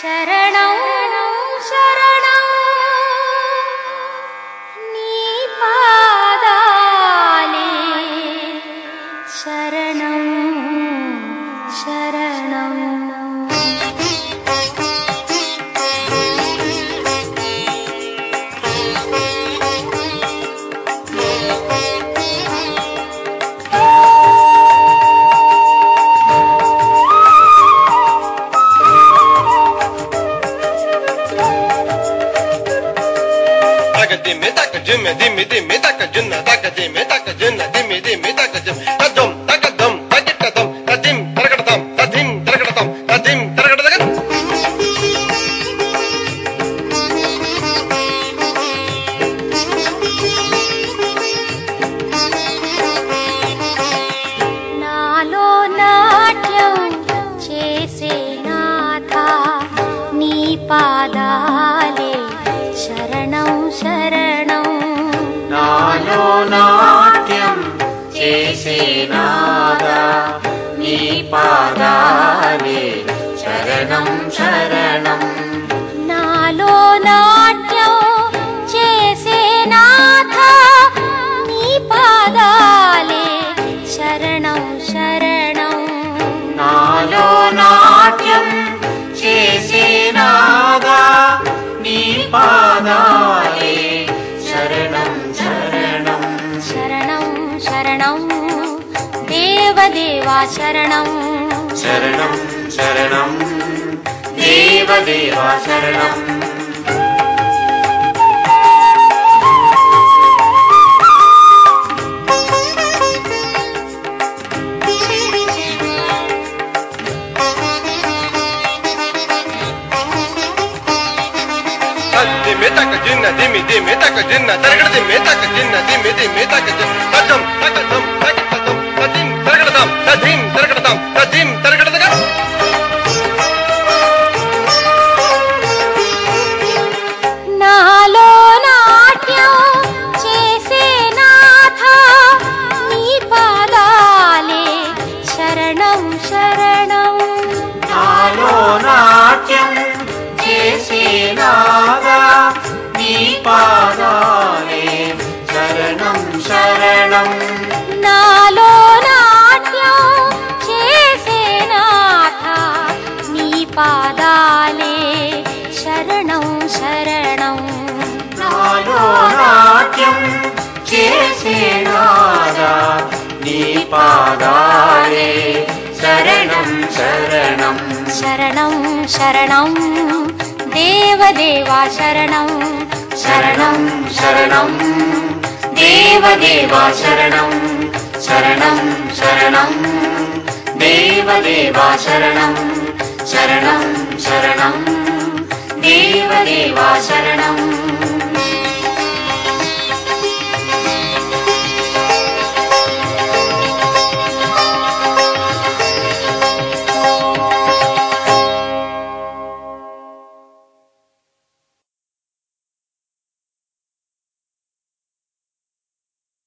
शरणौ शरणौ। dimi tak jim dimi dimi tak jun tak dimi tak jun dimi dimi tak jim tadum takadum takitadum tadim tarakadam tadim tarakadam tadim tarakadam నాలో నాట్యం చేసే నాథ నీ పాదా నాట్యం చేసే నాదా నీ పాదాలే శరణం శరణం నాలో నాట్యం చేసే నాథ నీ పాదాలే శరణం శరణం నాలో నాట్యం చేసే నాదా నీ పాదాలే शरणं देवदेवा शरणं शरणं शरणं देवदेवा शरणम् جنة دمي دمي تك جنة ترقد دمي تك جنة دمي دمي تك جنة تجم تك جم रणं शरणं नालो नाट्यो नाथा। नी पादाले शरणं शरणं। चेसे नादा नी पादाले शरणं शरणं। शरणं शरणं। देवदेवा शरणं। शरणं शरणं। देवदेवा शरणं शरणं। शरणं देवदेवा शरणं शरणं। शरणं देवदेवा देवदेवाचरणं